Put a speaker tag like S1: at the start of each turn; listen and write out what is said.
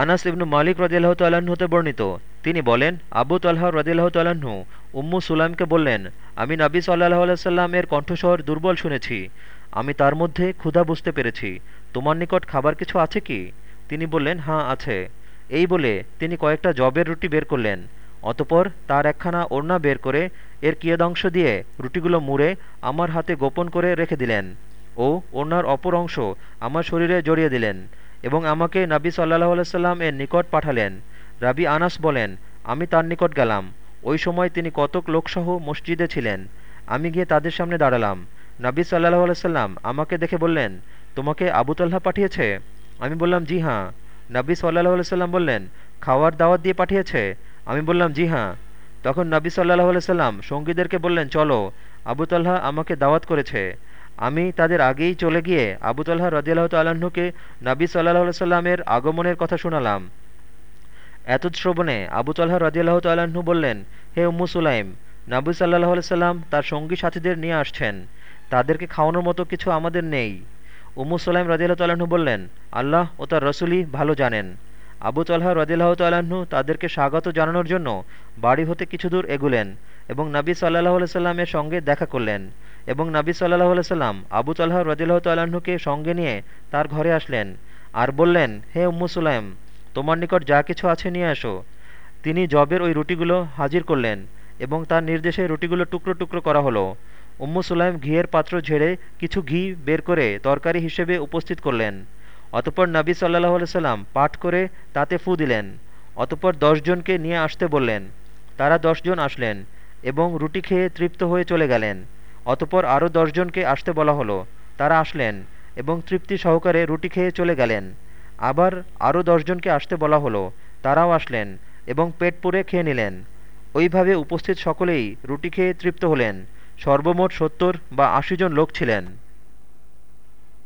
S1: আনাস ইবনু মালিক রদিল্লাহ তাল্লাহ্ন হতে বর্ণিত। তিনি বলেন, আবু তাল্লাহ রদিল্লাহ তাল্লাহ্ন উম্মু সুলাইমকে বললেন, আমি নাবী সাল্লাহ আলাইসাল্লাম এর কণ্ঠস্বর দুর্বল শুনেছি। আমি তার মধ্যে ক্ষুধা বুঝতে পেরেছি। তোমার নিকট খাবার কিছু আছে কি? তিনি বললেন হাঁ আছে। এই বলে তিনি কয়েকটা জবের রুটি বের করলেন। অতপর তার একখানা ওড়না বের করে এর কিয়দংশ দিয়ে রুটিগুলো মুড়ে আমার হাতে গোপন করে রেখে দিলেন ও ওড়নার অপর অংশ আমার শরীরে জড়িয়ে দিলেন। এবং আমাকে নাবী সাল্লাহ আলাইসাল্লাম এর নিকট পাঠালেন। রাবি আনাস বলেন, আমি তার নিকট গেলাম। ওই সময় তিনি কতক লোকসহ মসজিদে ছিলেন। আমি গিয়ে তাদের সামনে দাঁড়ালাম। নাবী সাল্লাহ আলাইসাল্লাম আমাকে দেখে বললেন, তোমাকে আবু তাল্লাহ পাঠিয়েছে? আমি বললাম, জি হ্যাঁ। নাবী সাল্লাহ আলাইসাল্লাম বললেন, খাওয়ার দাওয়াত দিয়ে পাঠিয়েছে? আমি বললাম, জি হ্যাঁ। তখন নবী সাল্লাহ আলাইসাল্লাম সঙ্গীদেরকে বললেন, চলো, আবু তাল্লাহ আমাকে দাওয়াত করেছে। আমি তাদের আগেই চলে গিয়ে আবু তাল্লাহ রদিয়াল্লাহ তাল্লাহ্নকে নবী সাল্লাহ সাল্লামের আগমনের কথা শোনালাম। এতশ্রবণে আবু তাল্লাহ রদিয়াল্লাহ তাল্লাহ্ন বললেন, হে উম্মু সুলাইম, নাবী সাল্লাহ সাল্লাম তার সঙ্গী সাথীদের নিয়ে আসছেন। তাদেরকে খাওয়ানোর মতো কিছু আমাদের নেই। উম্মু সুলাইম রদিয়াল্লাহ তাল্লাহ্ন বললেন, আল্লাহ ও তার রসুলই ভালো জানেন। আবু তাল্লাহ রদিল্লাহ তাল্লাহ্ন তাদেরকে স্বাগত জানানোর জন্য বাড়ি হতে কিছু দূর এগুলেন এবং নাবী সাল্লাহ সাল্লামের সঙ্গে দেখা করলেন। এবং নাবী সাল্লাহ সাল্লাম আবু তাল্লাহ রদিল্লাহ তাল্লাহ্নকে সঙ্গে নিয়ে তার ঘরে আসলেন আর বললেন, হে উম্মু সুলাইম, তোমার নিকট যা কিছু আছে নিয়ে আসো তিনি জবের ওই রুটিগুলো হাজির করলেন এবং তার নির্দেশে রুটিগুলো টুকরো টুকরো করা হলো। উম্মু সুলাইম ঘিয়ের পাত্র ঝেড়ে কিছু ঘি বের করে তরকারি হিসেবে উপস্থিত করলেন। অতপর নবী সাল্লাহ সাল্লাম পাঠ করে তাতে ফু দিলেন। অতপর দশজনকে নিয়ে আসতে বললেন। তারা দশজন আসলেন এবং রুটি খেয়ে তৃপ্ত হয়ে চলে গেলেন। অতপর আরও দশজনকে আসতে বলা হলো। তারা আসলেন এবং তৃপ্তি সহকারে রুটি খেয়ে চলে গেলেন। আবার আরও দশজনকে আসতে বলা হলো, তারাও আসলেন এবং পেট পুরে খেয়ে নিলেন। ওইভাবে উপস্থিত সকলেই রুটি খেয়ে তৃপ্ত হলেন। সর্বমোট সত্তর বা আশি জন লোক ছিলেন।